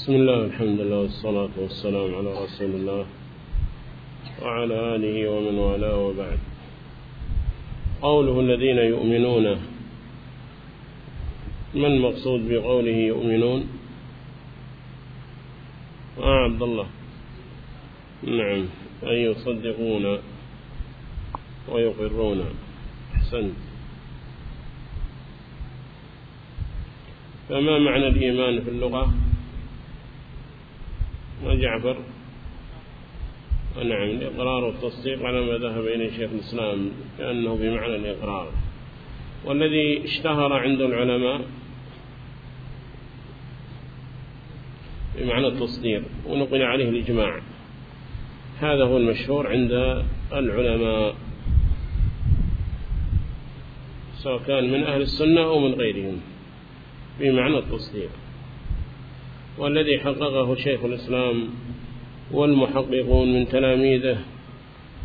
بسم الله الحمد لله والصلاة والسلام على رسول الله وعلى آله ومن والاه وبعد. قوله الذين يؤمنون ما المقصود بقوله يؤمنون؟ آه عبد الله. نعم أن يصدقون ويقرون. أحسنت. فما معنى الإيمان في اللغة؟ وجعفر نعم الإقرار والتصديق على ما ذهب إليه شيخ الإسلام كأنه بمعنى الإقرار. والذي اشتهر عند العلماء بمعنى التصديق ونقل عليه الإجماع. هذا هو المشهور عند العلماء سواء كان من أهل السنة أو من غيرهم بمعنى التصديق. والذي حققه شيخ الإسلام والمحققون من تلاميذه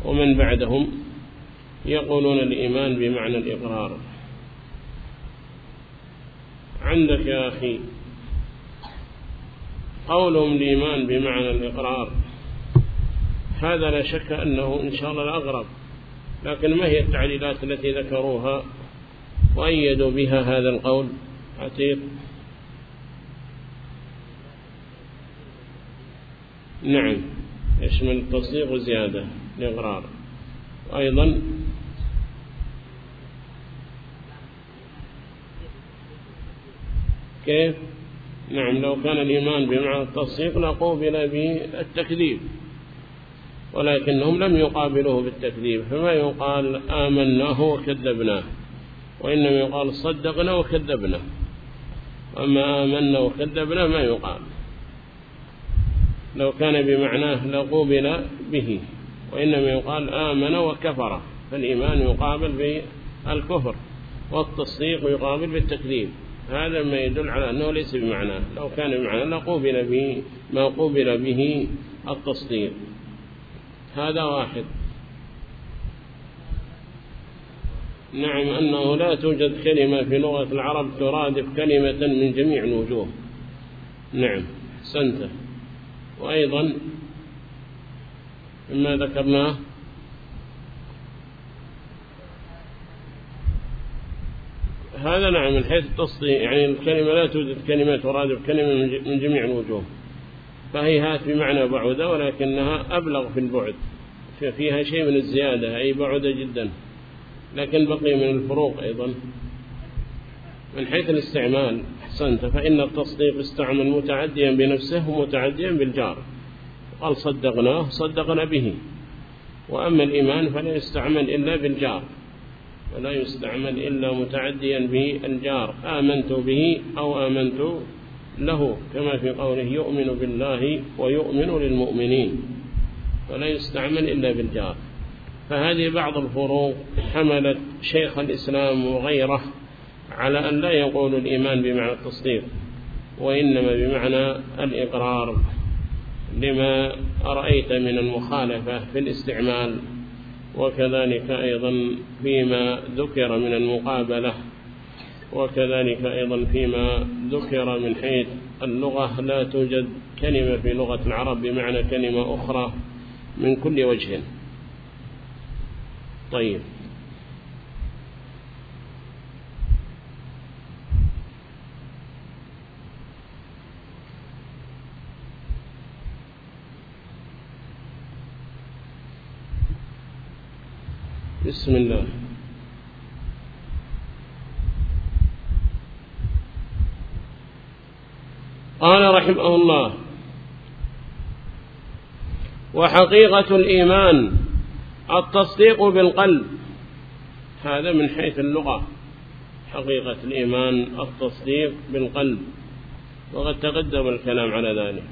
ومن بعدهم يقولون الإيمان بمعنى الإقرار. عندك يا أخي قولهم الإيمان بمعنى الإقرار. هذا لا شك أنه إن شاء الله الأغرب لكن ما هي التعليلات التي ذكروها وأيدوا بها هذا القول؟ عتيق. نعم. يشمل التصديق وزيادة؟ الإقرار. وأيضا كيف؟ نعم لو كان الإيمان بمعنى التصديق لقوبل بالتكذيب ولكنهم لم يقابلوه بالتكذيب فما يقال آمناه وكذبناه وإنما يقال صدقنا وكذبنا أما آمنا وكذبنا ما يقال. لو كان بمعناه لقوبل به. وإنما يقال آمن وكفر. فالإيمان يقابل بالكفر والتصديق يقابل بالتكذيب. هذا ما يدل على أنه ليس بمعناه. لو كان بمعناه لقوبل به ما قوبل به التصديق. هذا واحد. نعم أنه لا توجد كلمة في لغة العرب ترادف كلمة من جميع الوجوه. نعم سنته وأيضا مما ذكرناه هذا نعم من حيث التصديق يعني الكلمة لا توجد كلمة ترادف كلمة من جميع الوجوه. فهي هات بمعنى بعودة ولكنها أبلغ في البعد. فيها شيء من الزيادة أي بعودة جدا. لكن بقي من الفروق أيضا. من حيث الاستعمال أحسنت. فإن التصديق استعمل متعديا بنفسه ومتعديا بالجار. قال صدقناه صدقنا به. وأما الإيمان فلا يستعمل إلا بالجار. ولا يستعمل إلا متعديا بالجار. آمنت به أو آمنت له كما في قوله يؤمن بالله ويؤمن للمؤمنين. ولا يستعمل إلا بالجار. فهذه بعض الفروق حملت شيخ الإسلام وغيره على أن لا يقول الإيمان بمعنى التصديق وإنما بمعنى الإقرار لما رأيت من المخالفة في الاستعمال وكذلك أيضا فيما ذكر من المقابلة وكذلك أيضا فيما ذكر من حيث اللغة لا توجد كلمة في لغة العرب بمعنى كلمة أخرى من كل وجه. طيب. بسم الله. قال رحمه الله وحقيقة الإيمان التصديق بالقلب. هذا من حيث اللغة. حقيقة الإيمان التصديق بالقلب. وقد تقدم الكلام على ذلك.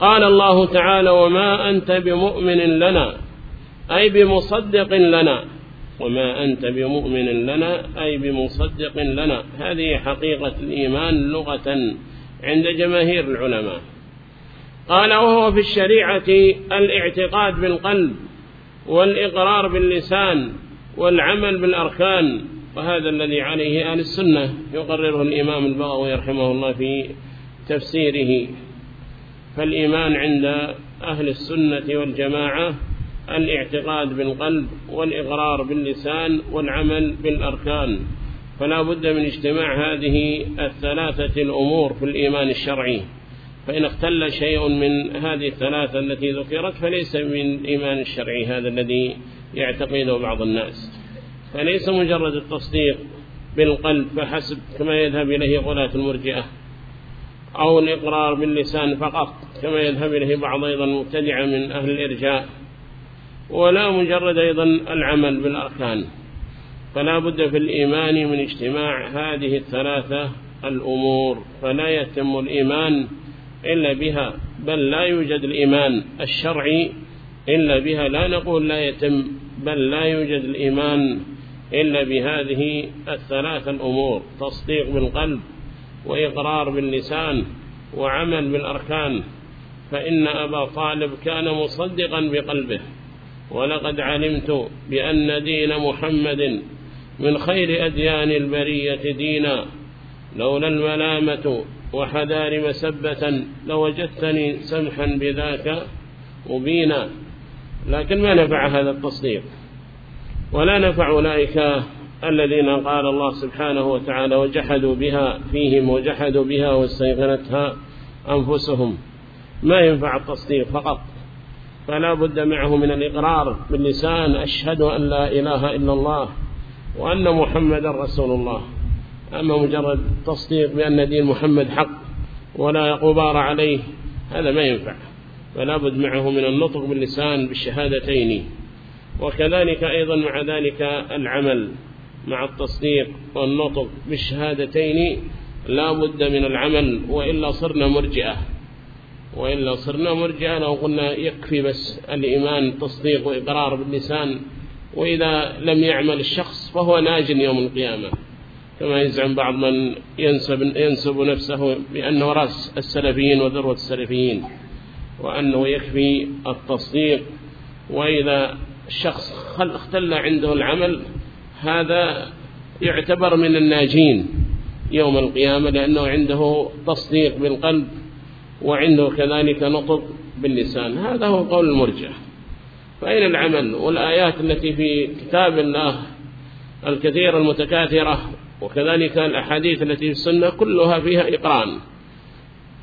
قال الله تعالى وما أنت بمؤمن لنا أي بمصدق لنا. وما أنت بمؤمن لنا أي بمصدق لنا. هذه حقيقة الإيمان لغة عند جماهير العلماء. قال وهو في الشريعة الاعتقاد بالقلب والإقرار باللسان والعمل بالأركان وهذا الذي عليه أهل السنة يقرره الإمام البغوي رحمه الله في تفسيره. فالإيمان عند أهل السنة والجماعة الاعتقاد بالقلب والإقرار باللسان والعمل بالأركان فلا بد من اجتماع هذه الثلاثة الأمور في الإيمان الشرعي. فإن اختل شيء من هذه الثلاثة التي ذكرت فليس من الإيمان الشرعي هذا الذي يعتقده بعض الناس. فليس مجرد التصديق بالقلب فحسب كما يذهب إليه غلاة المرجئة أو الإقرار باللسان فقط كما يذهب إليه بعض أيضا مبتدعة من أهل الإرجاء. ولا مجرد أيضا العمل بالأركان. فلا بد في الإيمان من اجتماع هذه الثلاثة الأمور فلا يتم الإيمان إلا بها بل لا يوجد الإيمان الشرعي إلا بها لا نقول لا يتم بل لا يوجد الإيمان إلا بهذه الثلاث الأمور تصديق بالقلب وإقرار باللسان وعمل بالأركان. فإن أبا طالب كان مصدقا بقلبه. ولقد علمت بأن دين محمد من خير أديان البرية دينا. لولا الملامة وحذار مسبة لوجدتني سمحا بذاك مبينا. لكن ما نفع هذا التصديق؟ ولا نفع أولئك الذين قال الله سبحانه وتعالى وجحدوا بها فيهم وجحدوا بها واستيقنتها أنفسهم. ما ينفع التصديق فقط؟ فلا بد معه من الإقرار باللسان. أشهد أن لا إله إلا الله وأن محمد رسول الله. أما مجرد تصديق بأن دين محمد حق ولا غبار عليه هذا ما ينفع. فلا بد معه من النطق باللسان بالشهادتين. وكذلك أيضا مع ذلك العمل مع التصديق والنطق بالشهادتين. لا بد من العمل وإلا صرنا مرجئة. وإلا صرنا مرجئة لو قلنا يكفي بس الإيمان تصديق وإقرار باللسان. وإذا لم يعمل الشخص فهو ناج يوم القيامة. كما يزعم بعض من ينسب, ينسب نفسه بأنه رأس السلفيين وذروة السلفيين وأنه يكفي التصديق. وإذا الشخص اختل عنده العمل هذا يعتبر من الناجين يوم القيامة لأنه عنده تصديق بالقلب وعنده كذلك نطق باللسان. هذا هو قول المرجع. فأين العمل؟ والآيات التي في كتاب الله الكثير المتكاثرة وكذلك الأحاديث التي في السنة كلها فيها إقران.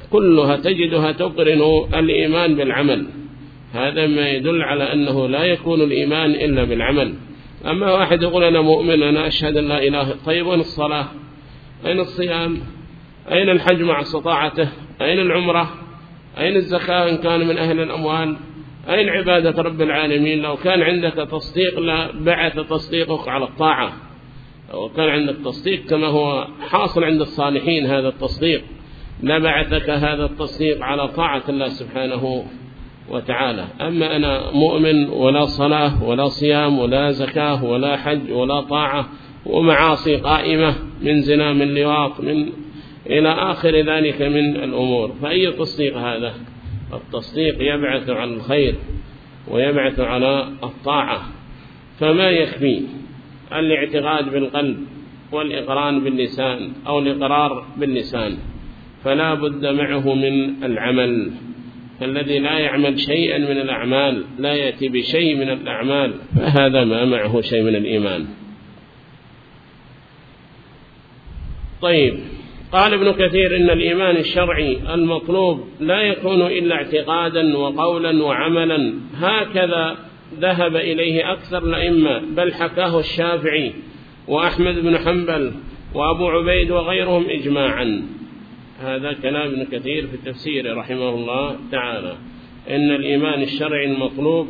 كلها تجدها تقرن الإيمان بالعمل. هذا ما يدل على أنه لا يكون الإيمان إلا بالعمل. أما واحد يقول أنا مؤمن أنا أشهد أن لا إله طيب وين الصلاة؟ أين الصيام؟ أين الحج مع استطاعته؟ أين العمرة؟ أين الزكاة إن كان من أهل الأموال؟ أين عبادة رب العالمين؟ لو كان عندك تصديق لبعث تصديقك على الطاعة. لو كان عندك تصديق كما هو حاصل عند الصالحين هذا التصديق لبعثك هذا التصديق على طاعة الله سبحانه وتعالى. أما أنا مؤمن ولا صلاة ولا صيام ولا زكاة ولا حج ولا طاعة ومعاصي قائمة من زنا من لواط من إلى آخر ذلك من الأمور. فأي تصديق هذا؟ التصديق يبعث على الخير ويبعث على الطاعة. فما يكفي الاعتقاد بالقلب والإقران باللسان أو الإقرار باللسان فلا بد معه من العمل. فالذي لا يعمل شيئا من الأعمال لا يأتي بشيء من الأعمال فهذا ما معه شيء من الإيمان. طيب. قال ابن كثير إن الإيمان الشرعي المطلوب لا يكون إلا اعتقادا وقولا وعملا. هكذا ذهب إليه أكثر الأئمة بل حكاه الشافعي وأحمد بن حنبل وأبو عبيد وغيرهم إجماعا. هذا كلام ابن كثير في التفسير رحمه الله تعالى. إن الإيمان الشرعي المطلوب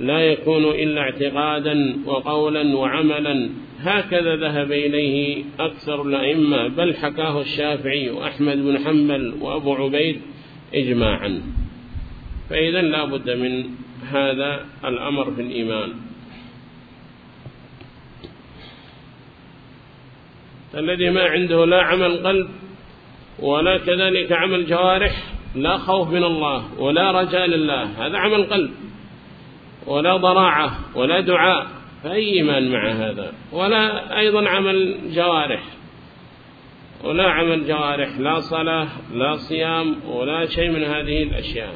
لا يكون إلا اعتقادا وقولا وعملا. هكذا ذهب إليه أكثر الأئمة بل حكاه الشافعي وأحمد بن حنبل وأبو عبيد إجماعا. فإذا لا بد من هذا الأمر في الإيمان. الذي ما عنده لا عمل قلب ولا كذلك عمل جوارح لا خوف من الله ولا رجاء لله. هذا عمل قلب ولا ضراعة ولا دعاء. فأي إيمان مع هذا. ولا أيضا عمل جوارح. ولا عمل جوارح لا صلاة لا صيام ولا شيء من هذه الأشياء.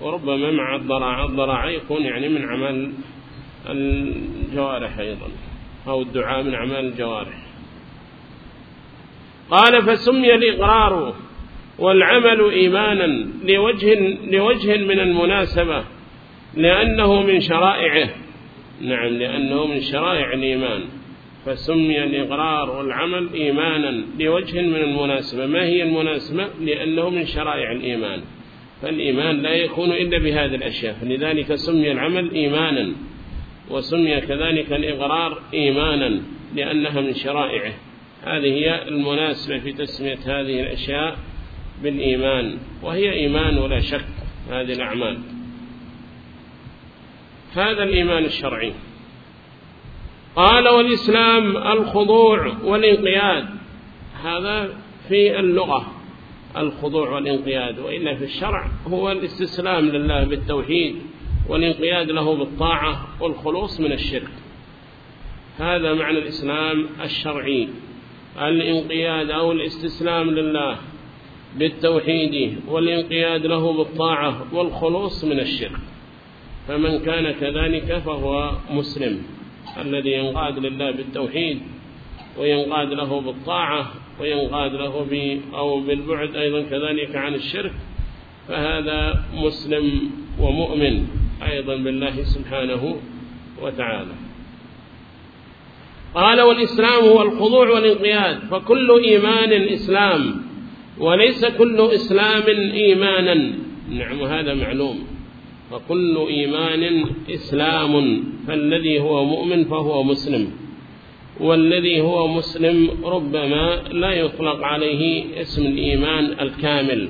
وربما مع الضراع الضراع يكون يعني من عمل الجوارح أيضا أو الدعاء من أعمال الجوارح. قال فسمي الإقرار والعمل إيمانا لوجه, لوجه من المناسبة لأنه من شرائعه. نعم لأنه من شرائع الإيمان. فسمي الإقرار والعمل إيمانا لوجه من المناسبة. ما هي المناسبة؟ لأنه من شرائع الإيمان. فالإيمان لا يكون إلا بهذه الأشياء. فلذلك سمي العمل إيمانا وسمي كذلك الإقرار إيمانا لأنها من شرائعه. هذه هي المناسبة في تسمية هذه الأشياء بالإيمان وهي إيمان ولا شك. هذه الأعمال. هذا الإيمان الشرعي. قال والإسلام الخضوع والانقياد. هذا في اللغة الخضوع والانقياد وإلا في الشرع هو الاستسلام لله بالتوحيد والانقياد له بالطاعة والخلوص من الشرك. هذا معنى الإسلام الشرعي. الانقياد أو الاستسلام لله بالتوحيد والانقياد له بالطاعة والخلوص من الشرك. فمن كان كذلك فهو مسلم. الذي ينقاد لله بالتوحيد وينقاد له بالطاعة وينقاد له أو بالبعد أيضا كذلك عن الشرك فهذا مسلم ومؤمن أيضا بالله سبحانه وتعالى. قال والإسلام هو الخضوع والانقياد فكل إيمان إسلام وليس كل إسلام إيمانا. نعم هذا معلوم. فكل إيمان إسلام فالذي هو مؤمن فهو مسلم. والذي هو مسلم ربما لا يطلق عليه اسم الإيمان الكامل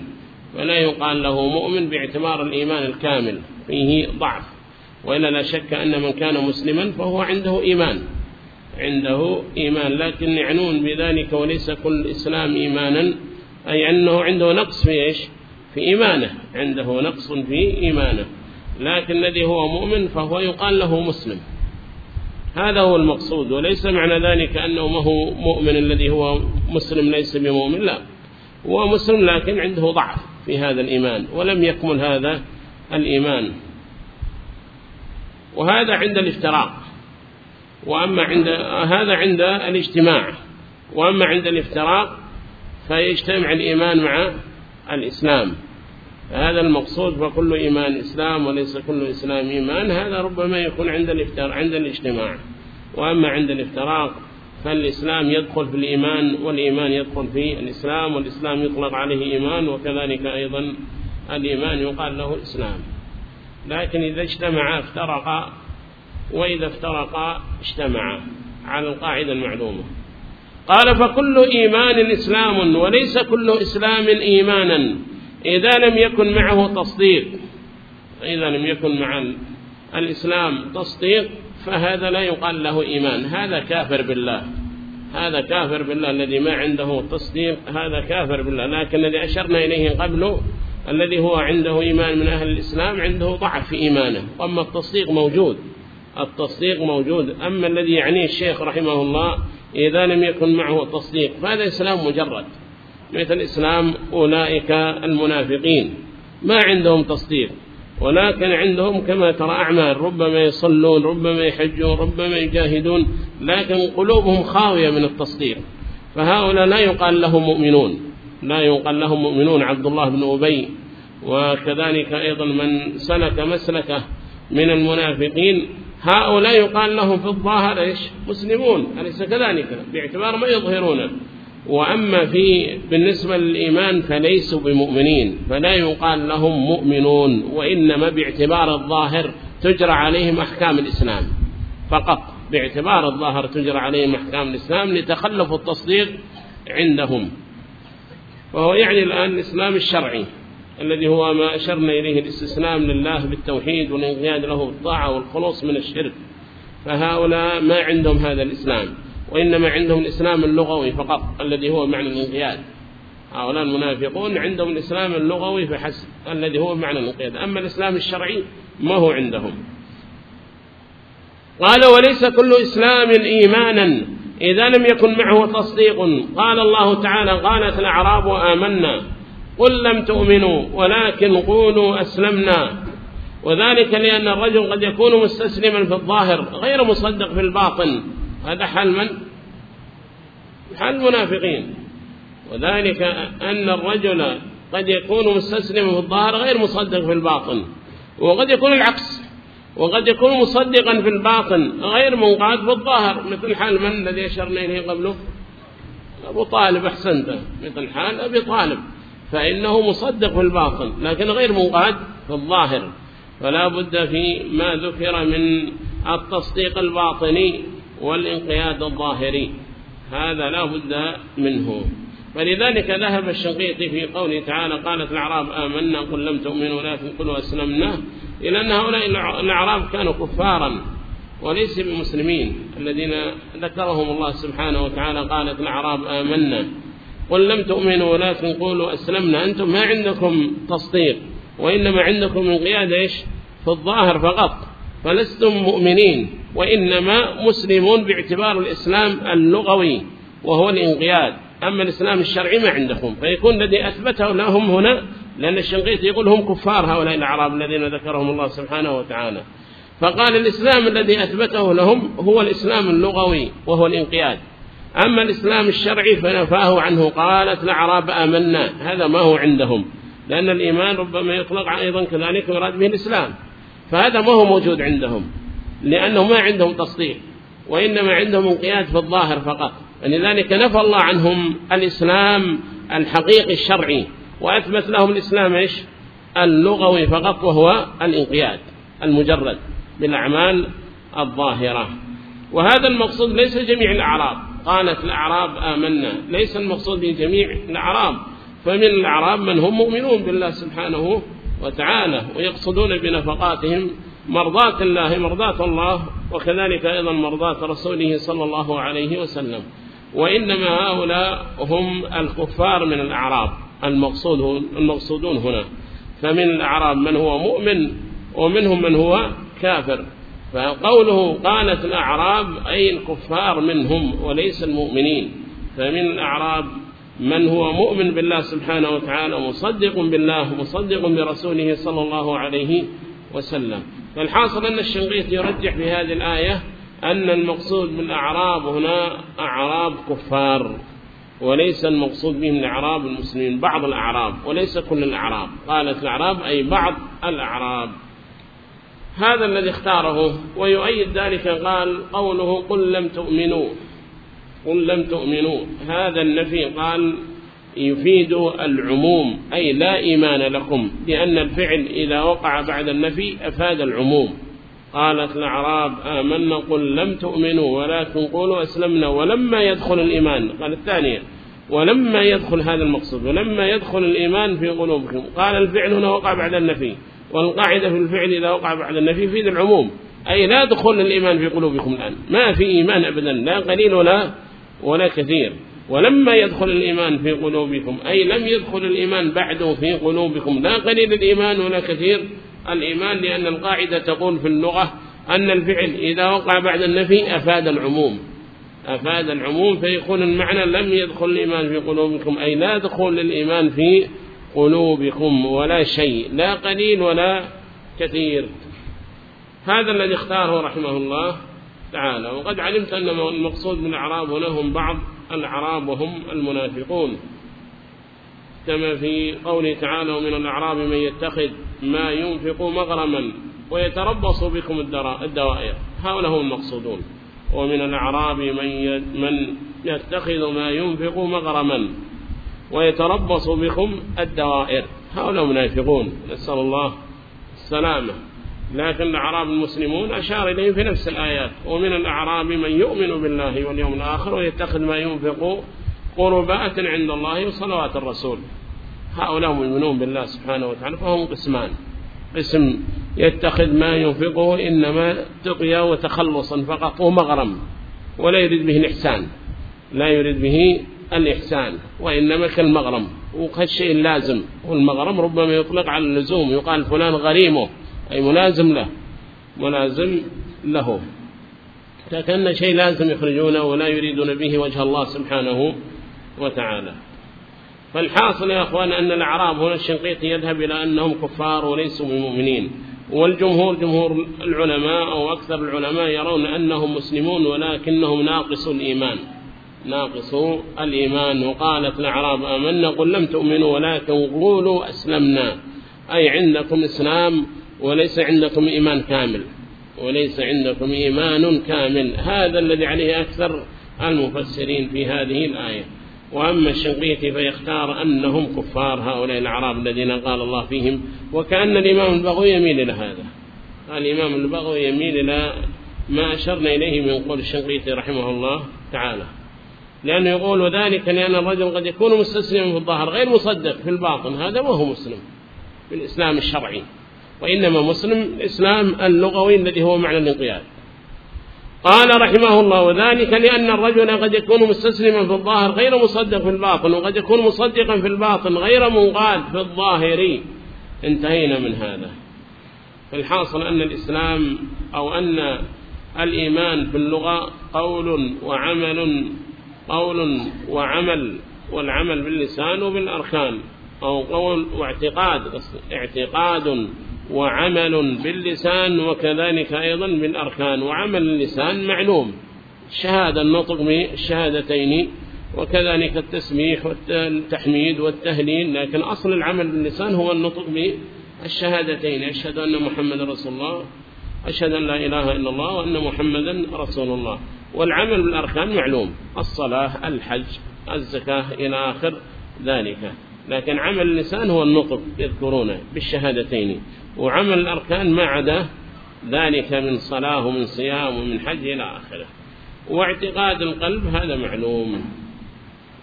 ولا يقال له مؤمن باعتبار الإيمان الكامل فيه ضعف. وإلا لا شك أن من كان مسلما فهو عنده إيمان. عنده إيمان لكن يعنون بذلك وليس كل إسلام إيمانا أي أنه عنده نقص في إيش؟ في إيمانه. عنده نقص في إيمانه. لكن الذي هو مؤمن فهو يقال له مسلم. هذا هو المقصود وليس معنى ذلك أنه ما هو مؤمن الذي هو مسلم ليس بمؤمن لا. هو مسلم لكن عنده ضعف في هذا الإيمان ولم يكمل هذا الإيمان. وهذا عند الافتراق وأما عند هذا عند الاجتماع وأما عند الافتراق فيجتمع الإيمان مع الإسلام. هذا المقصود فكل إيمان إسلام وليس كل إسلام إيمان. هذا ربما يكون عند الافتراق عند الاجتماع. وأما عند الافتراق فالإسلام يدخل في الإيمان والإيمان يدخل في الإسلام والإسلام يطلق عليه إيمان وكذلك أيضا الإيمان يقال له الإسلام لكن إذا اجتمع افترقا وإذا افترقا اجتمعا على القاعدة المعلومة. قال فكل إيمان إسلام وليس كل إسلام إيمانا. إذا لم يكن معه تصديق إذا لم يكن مع الإسلام تصديق فهذا لا يقال له إيمان. هذا كافر بالله. هذا كافر بالله الذي ما عنده تصديق هذا كافر بالله. لكن الذي أشرنا إليه قبله الذي هو عنده إيمان من أهل الإسلام عنده ضعف في إيمانه. وأما التصديق موجود. التصديق موجود. أما الذي يعنيه الشيخ رحمه الله إذا لم يكن معه تصديق فهذا إسلام مجرد. مثل إسلام أولئك المنافقين. ما عندهم تصديق ولكن عندهم كما ترى أعمال ربما يصلون ربما يحجون ربما يجاهدون لكن قلوبهم خاوية من التصديق. فهؤلاء لا يقال لهم مؤمنون لا يقال لهم مؤمنون. عبد الله بن أبي وكذلك أيضا من سلك مسلكة من المنافقين. هؤلاء يقال لهم في الظاهر إيش؟ مسلمون أليس كذلك؟ باعتبار ما يظهرونه. وأما في بالنسبة للإيمان فليسوا بمؤمنين فلا يقال لهم مؤمنون وإنما باعتبار الظاهر تجرى عليهم أحكام الإسلام. فقط باعتبار الظاهر تجرى عليهم أحكام الإسلام لتخلف التصديق عندهم. وهو يعني الآن الإسلام الشرعي الذي هو ما أشرنا إليه الاستسلام لله بالتوحيد والانقياد له بالطاعة والخلوص من الشرك. فهؤلاء ما عندهم هذا الإسلام. وإنما عندهم الإسلام اللغوي فقط الذي هو معنى الانقياد. هؤلاء المنافقون عندهم الإسلام اللغوي فحسب الذي هو معنى الانقياد. أما الإسلام الشرعي ما هو عندهم. قال وليس كل إسلام إيمانا إذا لم يكن معه تصديق. قال الله تعالى قالت الأعراب آمنا. قل لم تؤمنوا ولكن قولوا أسلمنا. وذلك لأن الرجل قد يكون مستسلما في الظاهر غير مصدق في الباطن. هذا حال من؟ حال المنافقين. وذلك أن الرجل قد يكون مستسلما في الظاهر غير مصدق في الباطن وقد يكون العكس وقد يكون مصدقا في الباطن غير منقاد في الظاهر. مثل حال من الذي أشرنا إليه قبله؟ أبو طالب أحسنته مثل حال أبي طالب. فإنه مصدق في الباطن لكن غير منقاد في الظاهر. فلا بد في ما ذكر من التصديق الباطني والانقياد الظاهري. هذا لا بد منه. فلذلك ذهب الشنقيطي في قوله تعالى قالت الأعراب آمنا قل لم تؤمنوا لكن قلوا أسلمنا إلى أن هؤلاء الأعراب كانوا كفارا وليس بمسلمين. الذين ذكرهم الله سبحانه وتعالى قالت الأعراب آمنا. قل لم تؤمنوا ولكن قولوا أسلمنا. أنتم ما عندكم تصديق وإنما عندكم انقياد إيش؟ في الظاهر فقط. فلستم مؤمنين. وإنما مسلمون باعتبار الإسلام اللغوي وهو الانقياد. أما الإسلام الشرعي ما عندكم فيكون الذي أثبته لهم هنا لأن الشنقيط يقول هم كفار هؤلاء الأعراب الذين ذكرهم الله سبحانه وتعالى. فقال الإسلام الذي أثبته لهم هو الإسلام اللغوي وهو الانقياد. أما الإسلام الشرعي فنفاه عنه قالت الأعراب آمنا. هذا ما هو عندهم لأن الإيمان ربما يطلق أيضا كذلك يراد به الإسلام. فهذا ما هو موجود عندهم. لأنه ما عندهم تصديق وإنما عندهم انقياد في الظاهر فقط. لذلك نفى الله عنهم الإسلام الحقيقي الشرعي وأثبت لهم الإسلام إيش؟ اللغوي فقط وهو الانقياد المجرد بالأعمال الظاهرة. وهذا المقصود ليس جميع الأعراب. قالت الأعراب آمنا. ليس المقصود لجميع الأعراب. فمن الأعراب من هم مؤمنون بالله سبحانه وتعالى ويقصدون بنفقاتهم مرضاة الله مرضاة الله وكذلك أيضا مرضاة رسوله صلى الله عليه وسلم. وإنما هؤلاء هم الكفار من الأعراب المقصود المقصودون هنا. فمن الأعراب من هو مؤمن ومنهم من هو كافر. فقوله قالت الأعراب أي الكفار منهم وليس المؤمنين. فمن الأعراب من هو مؤمن بالله سبحانه وتعالى مصدق بالله مصدق برسوله صلى الله عليه وسلم. فالحاصل أن الشنقيط يرجح في هذه الآية أن المقصود بالأعراب هنا أعراب كفار وليس المقصود بهم الأعراب المسلمين بعض الأعراب وليس كل الأعراب قالت الأعراب أي بعض الأعراب. هذا الذي اختاره ويؤيد ذلك قال قوله قل لم تؤمنوا قل لم تؤمنوا هذا النفي قال يفيد العموم أي لا إيمان لكم لأن الفعل إذا وقع بعد النفي أفاد العموم. قالت الأعراب آمنا قل لم تؤمنوا ولكن قولوا أسلمنا ولما يدخل الإيمان. قال الثانية ولما يدخل هذا المقصود ولما يدخل الإيمان في قلوبكم. قال الفعل هنا وقع بعد النفي والقاعدة في الفعل إذا وقع بعد النفي في العموم. أي لا دخل الإيمان في قلوبكم الآن. ما في إيمان أبدا لا قليل ولا ولا كثير. ولما يدخل الإيمان في قلوبكم أي لم يدخل الإيمان بعده في قلوبكم لا قليل الإيمان ولا كثير. الإيمان لأن القاعدة تقول في اللغة أن الفعل إذا وقع بعد النفي أفاد العموم. أفاد العموم فيكون المعنى لم يدخل الإيمان في قلوبكم أي لا دخول للإيمان في قلوبكم ولا شيء لا قليل ولا كثير. هذا الذي اختاره رحمه الله تعالى. وقد علمت أن المقصود من الأعراب ولهم بعض الأعراب وهم المنافقون. كما في قوله تعالى ومن الأعراب من يتخذ ما ينفق مغرما ويتربص بكم الدوائر. هؤلاء هم المقصودون. ومن الأعراب من من يتخذ ما ينفق مغرما ويتربص بكم الدوائر. هؤلاء منافقون. نسأل الله السلامة. لكن الأعراب المسلمون أشار إليه في نفس الآيات. ومن الأعراب من يؤمن بالله واليوم الآخر ويتخذ ما ينفق قربات عند الله وصلوات الرسول. هؤلاء مؤمنون بالله سبحانه وتعالى فهم قسمان. قسم يتخذ ما ينفقه إنما تقيا وتخلصا فقط ومغرم ولا يريد به الإحسان. لا يريد به الإحسان وإنما كالمغرم. وكالشيء اللازم. والمغرم ربما يطلق على اللزوم يقال فلان غريمه. أي ملازم له ملازم له. كأن شيء لازم يخرجونه ولا يريدون به وجه الله سبحانه وتعالى. فالحاصل يا أخوان أن الأعراب هنا الشنقيطي يذهب إلى أنهم كفار وليسوا بمؤمنين. والجمهور جمهور العلماء أو أكثر العلماء يرون أنهم مسلمون ولكنهم ناقصوا الإيمان. ناقصوا الإيمان. وقالت الأعراب آمنا قل لم تؤمنوا ولكن قولوا أسلمنا. أي عندكم إسلام وليس عندكم إيمان كامل. وليس عندكم إيمان كامل. هذا الذي عليه أكثر المفسرين في هذه الآية. وأما الشنقيطي فيختار أنهم كفار هؤلاء الأعراب الذين قال الله فيهم. وكأن الإمام البغوي يميل إلى هذا. الإمام البغوي يميل إلى ما أشرنا إليه من قول الشنقيطي رحمه الله تعالى. لأنه يقول ذلك لأن الرجل قد يكون مستسلما في الظاهر غير مصدق في الباطن. هذا وهو مسلم في الإسلام الشرعي. وإنما مسلم الإسلام اللغوي الذي هو معنى الانقياد. قال رحمه الله وذلك لأن الرجل قد يكون مستسلما في الظاهر غير مصدق في الباطن وقد يكون مصدقا في الباطن غير منقاد في الظاهر. انتهينا من هذا. فالحاصل أن الإسلام أو أن الإيمان في اللغة قول وعمل قول وعمل والعمل باللسان وبالأركان أو قول واعتقاد اعتقاد وعمل باللسان وكذلك أيضا بالأركان وعمل اللسان معلوم. الشهادة النطق بالشهادتين وكذلك التسميح والتحميد والتهليل. لكن أصل العمل باللسان هو النطق بالشهادتين أشهد أن محمد رسول الله أشهد أن لا إله إلا الله وأن محمدا رسول الله. والعمل بالأركان معلوم. الصلاة الحج الزكاة إلى آخر ذلك. لكن عمل اللسان هو النطق يذكرونه بالشهادتين. وعمل الأركان ما عدا ذلك من صلاة ومن صيام ومن حج إلى آخره. واعتقاد القلب هذا معلوم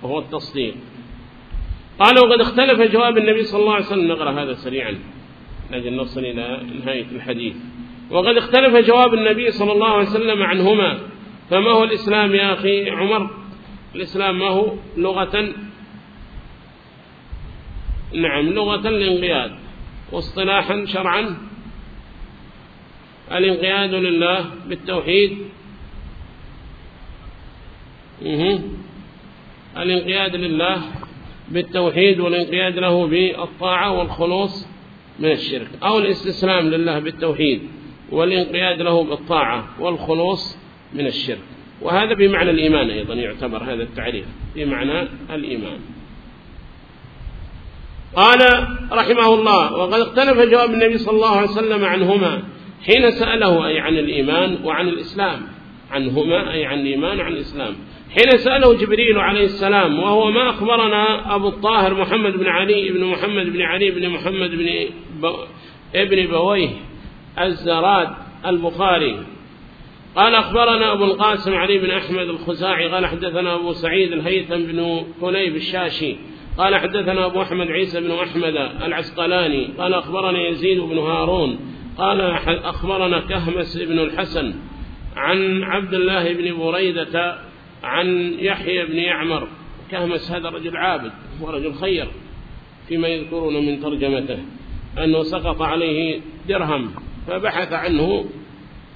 وهو التصديق. قال وقد اختلف جواب النبي صلى الله عليه وسلم. نقرأ هذا سريعا لكن نصل إلى نهاية الحديث. وقد اختلف جواب النبي صلى الله عليه وسلم عنهما. فما هو الإسلام يا أخي عمر؟ الإسلام ما هو؟ لغة نعم لغة الانقياد. واصطلاحا شرعا. الانقياد لله بالتوحيد. الانقياد لله بالتوحيد والانقياد له بالطاعة والخلوص من الشرك. أو الاستسلام لله بالتوحيد والانقياد له بالطاعة والخلوص من الشرك. وهذا بمعنى الإيمان أيضا يعتبر هذا التعريف بمعنى الإيمان. قال رحمه الله وقد اختلف جواب النبي صلى الله عليه وسلم عنهما حين سأله أي عن الإيمان وعن الإسلام. عنهما أي عن الإيمان وعن الإسلام. حين سأله جبريل عليه السلام وهو ما أخبرنا أبو الطاهر محمد بن علي بن محمد بن علي بن محمد بن ابن بويه الزراد البخاري. قال أخبرنا أبو القاسم علي بن أحمد الخزاعي قال حدثنا أبو سعيد الهيثم بن كليب الشاشي قال حدثنا أبو أحمد عيسى بن أحمد العسقلاني قال أخبرنا يزيد بن هارون قال أخبرنا كهمس بن الحسن عن عبد الله بن بريدة عن يحيى بن يعمر. كهمس هذا رجل عابد ورجل خير فيما يذكرون من ترجمته أنه سقط عليه درهم فبحث عنه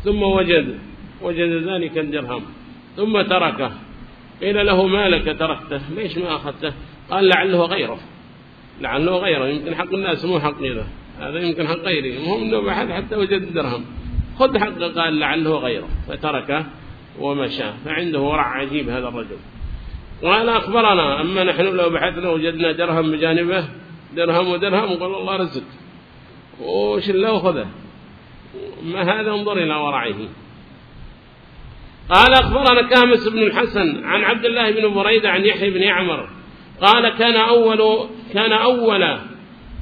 ثم وجد وجد ذلك الدرهم ثم تركه. قيل له ما لك تركته؟ ليش ما أخذته؟ قال لعله غيره. لعله غيره. يمكن حق الناس مو حق ذا هذا يمكن حق غيره. المهم إنه بحث حتى وجد الدرهم خذ حق قال لعله غيره. فتركه ومشى. فعنده ورع عجيب هذا الرجل. قال أخبرنا أما نحن لو بحثنا وجدنا درهم بجانبه درهم ودرهم قال الله رزق. وش الله خذه ما هذا؟ انظر إلى ورعه. قال أخبرنا كامس بن الحسن عن عبد الله بن بريدة عن يحيى بن يعمر قال كان أول كان أول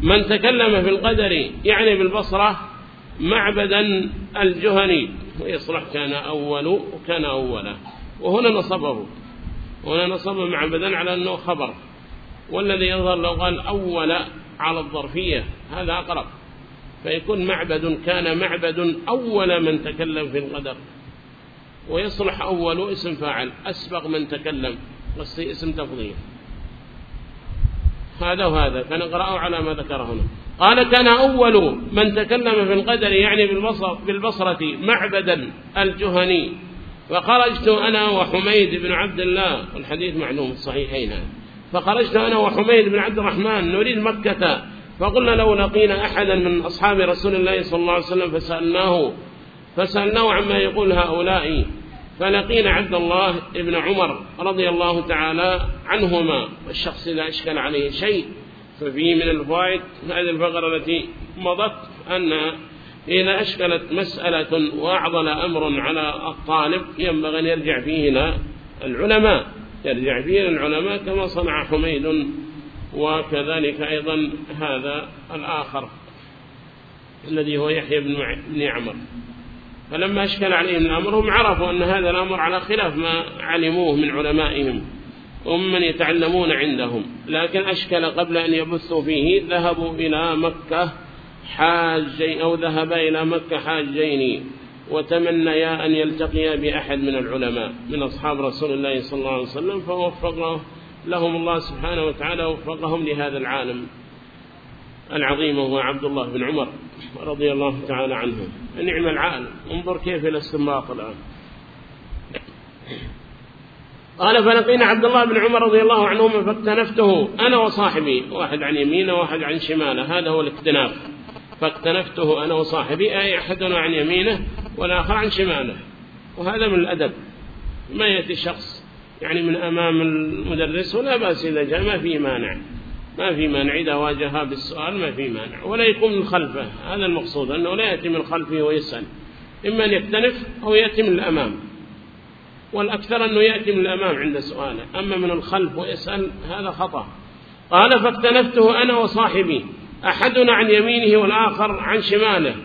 من تكلم في القدر يعني بالبصرة معبدا الجهني. ويصلح كان أول وكان أولا وهنا نصبه هنا نصب معبدا على أنه خبر. والذي يظهر لو قال أول على الظرفية هذا أقرب. فيكون معبد كان معبد أول من تكلم في القدر. ويصلح أول اسم فاعل أسبق من تكلم. قصدي اسم تفضيل. هذا وهذا فنقرأه على ما ذكر هنا. قال كان أول من تكلم في القدر يعني بالبصر بالبصرة معبدا الجهني. فخرجت أنا وحميد بن عبد الله والحديث معلوم الصحيحين. فخرجت أنا وحميد بن عبد الرحمن نريد مكة. فقلنا لو لقينا أحدا من أصحاب رسول الله صلى الله عليه وسلم فسألناه فسألناه عما يقول هؤلاء. فلقينا عبد الله بن عمر رضي الله تعالى عنهما والشخص إذا أشكل عليه شيء. ففيه من الفوائد هذه الفقرة التي مضت أن إذا أشكلت مسألة وأعضل أمر على الطالب ينبغي أن يرجع فيه إلى العلماء. يرجع فيه العلماء كما صنع حميد وكذلك أيضا هذا الآخر الذي هو يحيى بن عمر. فلما أشكل عليهم الأمر هم عرفوا أن هذا الأمر على خلاف ما علموه من علمائهم ومن يتعلمون عندهم. لكن أشكل قبل أن يبثوا فيه ذهبوا إلى مكة حاجين أو ذهبا إلى مكة حاجين وتمنيا أن يلتقيا بأحد من العلماء من أصحاب رسول الله صلى الله عليه وسلم فوفق لهم الله سبحانه وتعالى وفقهم لهذا العالم. العظيم وهو عبد الله بن عمر رضي الله تعالى عنه. نعم العالم انظر كيف الاستنباط الآن. قال فلقينا عبد الله بن عمر رضي الله عنهما فاكتنفته أنا وصاحبي واحد عن يمينه وواحد عن شماله. هذا هو الاكتناف. فاكتنفته أنا وصاحبي أي أحدنا عن يمينه والآخر عن شماله. وهذا من الأدب. ما يأتي شخص يعني من أمام المدرس ولا بأس إذا جاء ما في مانع. ما في مانع. إذا واجهها بالسؤال ما في مانع. ولا يقوم من خلفه. هذا المقصود أنه لا يأتي من خلفه ويسأل. إما أن يكتنف أو يأتي من الأمام. والأكثر أنه يأتي من الأمام عند سؤاله. أما من الخلف ويسأل هذا خطأ. قال فاكتنفته أنا وصاحبي أحدنا عن يمينه والآخر عن شماله.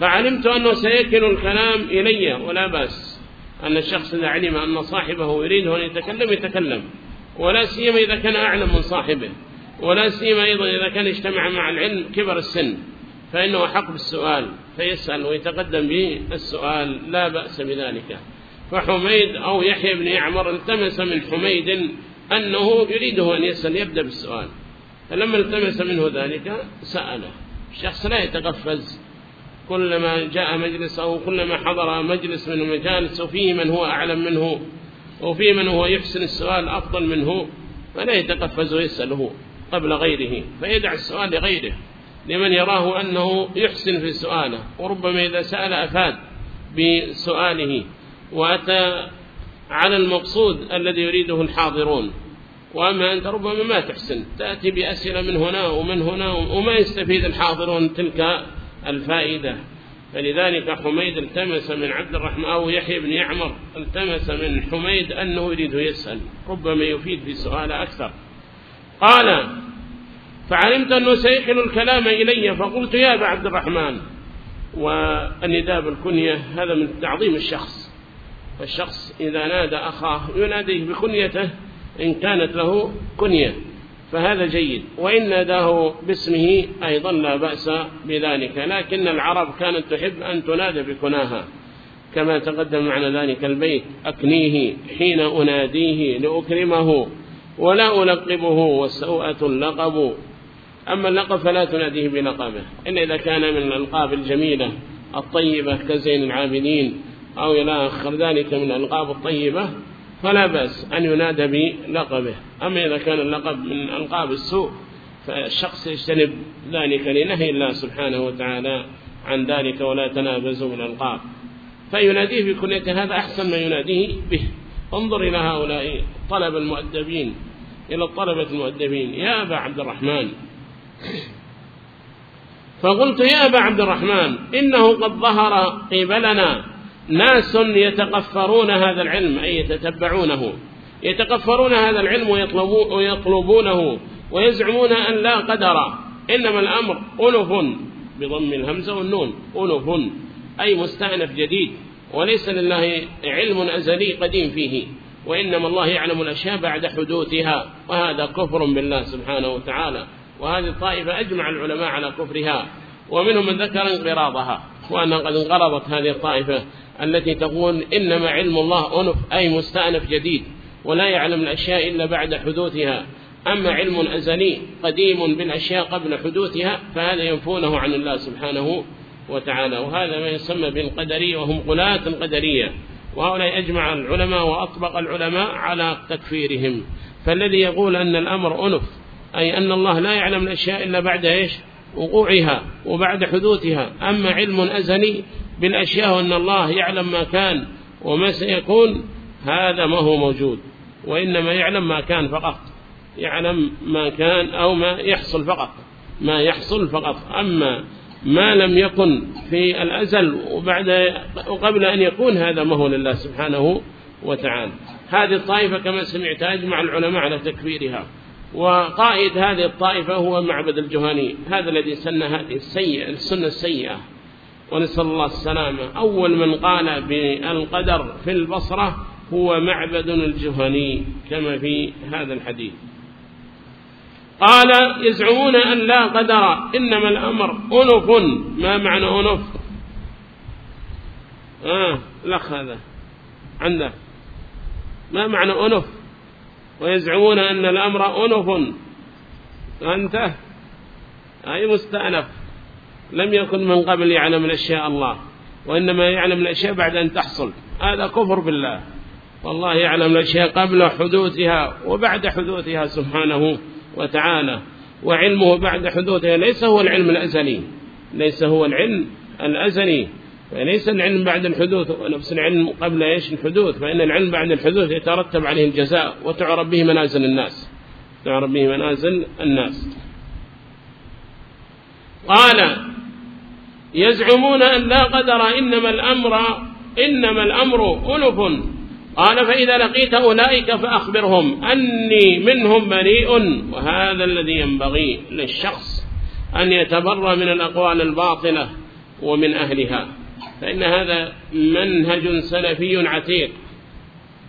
فعلمت أنه سيكل الكلام إلي ولا بأس. أن الشخص إذا علم أن صاحبه يريده أن يتكلم يتكلم. ولا سيما إذا كان أعلم من صاحبه. ولا سيما أيضا إذا كان اجتمع مع العلم كبر السن فإنه حق بالسؤال فيسأل ويتقدم به السؤال لا بأس بذلك. فحميد أو يحيى بن يعمر التمس من حميد أنه يريده أن يسأل يبدأ بالسؤال. فلما التمس منه ذلك سأله. الشخص لا يتقفز. كلما جاء مجلس أو كلما حضر مجلس من المجالس وفيه من هو أعلم منه وفيه من هو يحسن السؤال أفضل منه فلا يتقفز ويسأله. قبل غيره فيدع السؤال لغيره. لمن يراه أنه يحسن في سؤاله وربما إذا سأل أفاد بسؤاله. وأتى على المقصود الذي يريده الحاضرون. وأما أنت ربما ما تحسن تأتي بأسئلة من هنا ومن هنا وما يستفيد الحاضرون تلك الفائدة. فلذلك حميد التمس من عبد الرحمن أو يحيى بن يعمر التمس من حميد أنه يريد يسأل ربما يفيد في سؤال أكثر. قال فعلمت أنه سيحل الكلام إلي فقلت يا أبا عبد الرحمن والنداء بالكنية هذا من تعظيم الشخص فالشخص إذا نادى أخاه يناديه بكنيته إن كانت له كنية فهذا جيد وإن ناداه باسمه أيضا لا بأس بذلك لكن العرب كانت تحب أن تنادى بكناها كما تقدم معنا ذلك البيت أكنيه حين أناديه لأكرمه ولا ألقبه والسوءة اللقب. أما اللقب فلا تناديه بلقبه. إلا إذا كان من الألقاب الجميلة الطيبة كزين العابدين أو إلى آخر ذلك من الألقاب الطيبة فلا بأس أن ينادى بلقبه. أما إذا كان اللقب من ألقاب السوء فالشخص يجتنب ذلك لنهي الله سبحانه وتعالى عن ذلك ولا تنابزوا بالألقاب. فيناديه بكنيته هذا أحسن ما يناديه به. انظر إلى هؤلاء طلب المؤدبين إلى الطلبة المؤدبين. يا أبا عبد الرحمن. فقلت يا أبا عبد الرحمن إنه قد ظهر قبلنا ناس يتقفرون هذا العلم أي يتتبعونه. يتقفرون هذا العلم ويطلبونه ويزعمون أن لا قدر. إنما الأمر أنف بضم الهمزة والنون. أنف أي مستأنف جديد. وليس لله علم أزلي قديم فيه وإنما الله يعلم الأشياء بعد حدوثها وهذا كفر بالله سبحانه وتعالى وهذه الطائفة أجمع العلماء على كفرها ومنهم من ذكر انقراضها وأن قد انقرضت هذه الطائفة التي تقول إنما علم الله أنف أي مستأنف جديد ولا يعلم الأشياء إلا بعد حدوثها. أما علم أزلي قديم بالأشياء قبل حدوثها فهذا ينفونه عن الله سبحانه وتعالى. وهذا ما يسمى بالقدرية وهم قلاة قدرية. وهؤلاء أجمع العلماء وأطبق العلماء على تكفيرهم. فالذي يقول أن الأمر أنف أي أن الله لا يعلم الأشياء إلا بعد إيش؟ وقوعها وبعد حدوثها. أما علم أزلي بالأشياء وأن الله يعلم ما كان وما سيكون هذا ما هو موجود. وإنما يعلم ما كان فقط. يعلم ما كان أو ما يحصل فقط. ما يحصل فقط. أما ما لم يكن في الأزل وبعد وقبل أن يكون هذا ما هو لله سبحانه وتعالى. هذه الطائفة كما سمعت أجمع العلماء على تكفيرها. وقائد هذه الطائفة هو معبد الجهني. هذا الذي سن هذه السيئة السنة السيئة. ونسأل الله السلامة. أول من قال بالقدر في البصرة هو معبد الجهني كما في هذا الحديث. قال يزعمون أن لا قدر إنما الأمر أنف. ما معنى أنف؟ آه لخ هذا عنده. ما معنى أنف؟ ويزعمون أن الأمر أنف. أنت؟ أي مستأنف. لم يكن من قبل يعلم الأشياء الله وإنما يعلم الأشياء بعد أن تحصل. هذا كفر بالله. والله يعلم الأشياء قبل حدوثها وبعد حدوثها سبحانه. وتعالى وعلمه بعد حدوثها ليس هو العلم الأزلي ليس هو العلم الأزلي فليس العلم بعد الحدوث ونفس العلم قبل إيش؟ الحدوث فإن العلم بعد الحدوث يترتب عليه الجزاء وتعرف به منازل الناس تعرف به منازل الناس. قال يزعمون أن لا قدر إنما الأمر إنما الأمر ألف. قال فإذا لقيت أولئك فأخبرهم أني منهم بريء وهذا الذي ينبغي للشخص أن يتبرى من الأقوال الباطلة ومن أهلها. فإن هذا منهج سلفي عتيق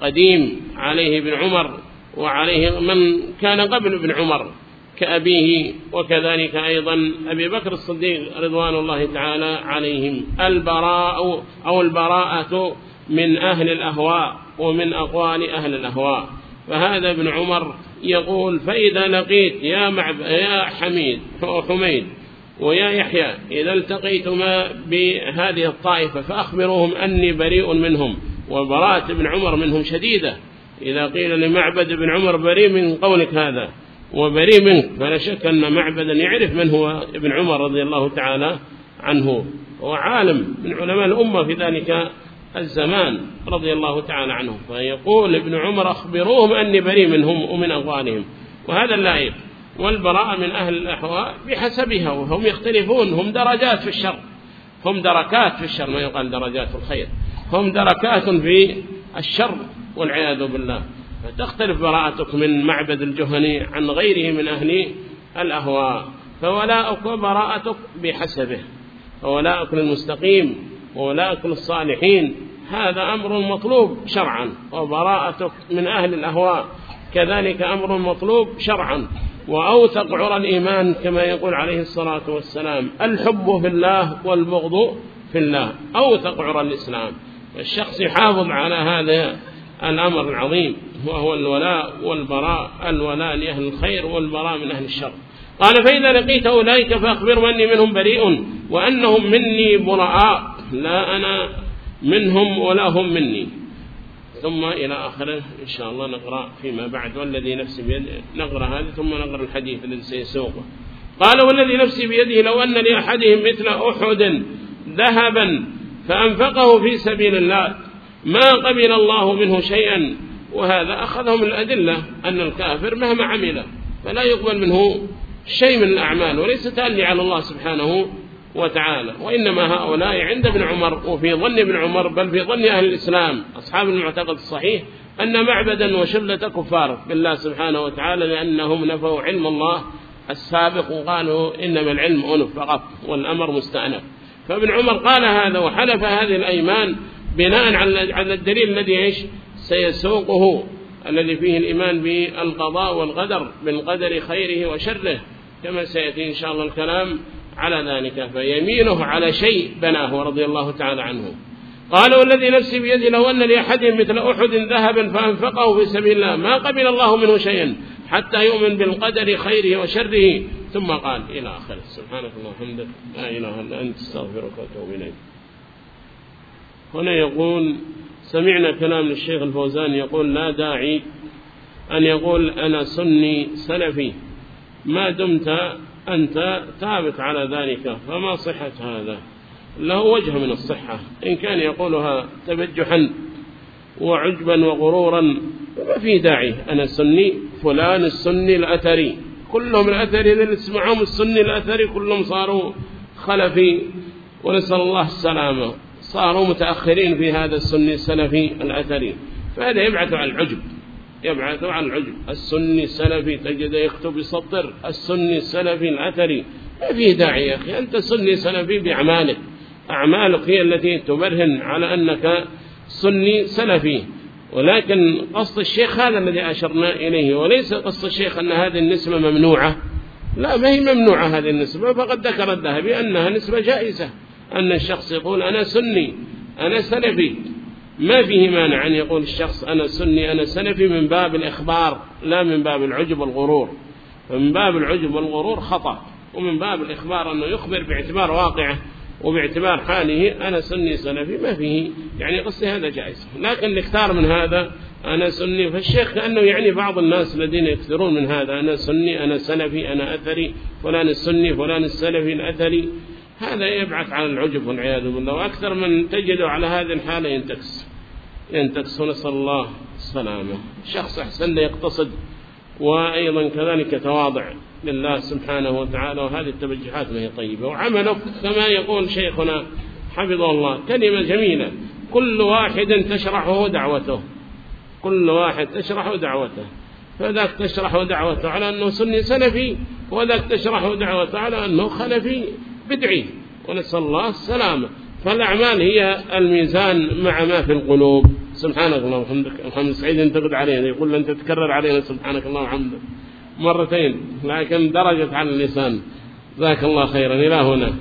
قديم عليه ابن عمر وعليه من كان قبل ابن عمر كأبيه وكذلك أيضا أبي بكر الصديق رضوان الله تعالى عليهم. البراء أو البراءة من أهل الأهواء ومن أقوال أهل الأهواء. فهذا ابن عمر يقول فإذا لقيت يا, معب يا حميد حميد ويا يحيى إذا التقيتما بهذه الطائفة فأخبروهم أني بريء منهم وبراءة ابن عمر منهم شديدة. إذا قيل لمعبد ابن عمر بريء من قولك هذا وبريء منك فلا شك أن معبدا يعرف من هو ابن عمر رضي الله تعالى عنه. هو عالم من علماء الأمة في ذلك الزمان رضي الله تعالى عنهم فيقول ابن عمر أخبروهم أني بريء منهم ومن أغوالهم وهذا اللائق. والبراءة من أهل الأحواء بحسبها وهم يختلفون. هم درجات في الشر. هم دركات في الشر. ما يقال درجات في الخير. هم دركات في الشر والعياذ بالله. فتختلف براءتك من معبد الجهني عن غيره من أهل الأهواء. فولاءك وبراءتك بحسبه. فولاءك للمستقيم. وولاءك للصالحين هذا أمر مطلوب شرعا وبراءتك من أهل الأهواء. كذلك أمر مطلوب شرعا. وأوثق عرى الإيمان كما يقول عليه الصلاة والسلام الحب في الله والبغض في الله. أوثق عرى الإسلام. الشخص يحافظ على هذا الأمر العظيم وهو الولاء والبراء. الولاء لأهل الخير والبراء من أهل الشر. قال فإذا لقيت أولئك فأخبر أني منهم بريء وأنهم مني براء. لا أنا منهم ولا هم مني. ثم إلى آخره إن شاء الله نقرأ فيما بعد. والذي نفسي بيده نقرأ هذا ثم نقرأ الحديث الذي سيسوقه. قال والذي نفسي بيده لو أن لأحدهم مثل أحد ذهبا فأنفقه في سبيل الله ما قبل الله منه شيئا وهذا أخذه من الأدلة أن الكافر مهما عمل فلا يقبل منه شيء من الأعمال وليس تألي على الله سبحانه وتعالى. وإنما هؤلاء عند ابن عمر وفي ظن ابن عمر بل في ظن أهل الإسلام أصحاب المعتقد الصحيح أن معبدا وشلة كفار بالله سبحانه وتعالى لأنهم نفوا علم الله السابق وقالوا إنما العلم أنف فقط والأمر مستأنف. فابن عمر قال هذا وحلف هذه الأيمان بناء على الدليل الذي إيش؟ سيسوقه الذي فيه الإيمان بالقضاء والقدر بالقدر خيره وشره كما سيأتي إن شاء الله الكلام. على ذلك فيمينه على شيء بناه رضي الله تعالى عنه. قال والذي نفسي بيده لو أن لأحدهم مثل أحد ذهبا فأنفقه في سبيل الله ما قبل الله منه شيئا حتى يؤمن بالقدر خيره وشره. ثم قال إلى آخر سبحانك الله وحمدك لا إله إلا أنت استغفرك وأتوب إليك. هنا يقول سمعنا كلام للشيخ الفوزان يقول لا داعي أن يقول أنا سني سلفي ما دمت أنت ثابت على ذلك فما صحة هذا؟ له وجه من الصحة. إن كان يقولها تبجحا وعجبا وغرورا ما في داعي. أنا سني فلان السني الأثري. كلهم الأثري اللي اسمعهم السني الأثري كلهم صاروا خلفي. ونسأل الله السلامة. صاروا متأخرين في هذا السني السلفي الأثري. فهذا يبعث عن العجب. يبعث عن العجب السني السلفي تجد يكتب بسطر السني السلفي الأثري ما فيه داعي يا أخي. أنت سني سلفي بأعمالك. أعمالك هي التي تبرهن على أنك سني سلفي. ولكن قصد الشيخ هذا الذي أشرنا إليه وليس قصد الشيخ أن هذه النسبة ممنوعة. لا ما هي ممنوعة هذه النسبة. فقد ذكر الذهبي أنها نسبة جائزة. أن الشخص يقول أنا سني أنا سلفي. ما فيه مانع أن يقول الشخص أنا سني أنا سلفي من باب الإخبار لا من باب العجب والغرور. فمن باب العجب والغرور خطأ ومن باب الإخبار أنه يخبر باعتبار واقعه وباعتبار حاله أنا سني سلفي ما فيه. يعني قصدي هذا جائز. لكن الاكثار من هذا أنا سني فالشيخ كأنه يعني بعض الناس الذين يكثرون من هذا أنا سني أنا سلفي أنا أثري فلان السني فلان السلفي الأثري. هذا يبعث على العجب والعياذ بالله وأكثر من تجده على هذه الحالة ينتكس. ينتكس ونسأل الله السلامة شخص أحسن يقتصد وأيضا كذلك تواضع لله سبحانه وتعالى وهذه التبجحات ما هي طيبة. وعمله كما يقول شيخنا حفظه الله كلمة جميلة كل واحد تشرحه دعوته. كل واحد تشرحه دعوته. فذاك تشرحه دعوته على أنه سني سلفي وذاك تشرحه دعوته على أنه خلفي بدعي. ونسأل الله السلامة. فالأعمال هي الميزان مع ما في القلوب. سبحانك اللهم وبحمدك. محمد سعيد ينتقد علينا. يقول لن تتكرر علينا. سبحانك اللهم وبحمدك. مرتين. لكن درجت على اللسان. ذاك الله خيرا. إلى هنا.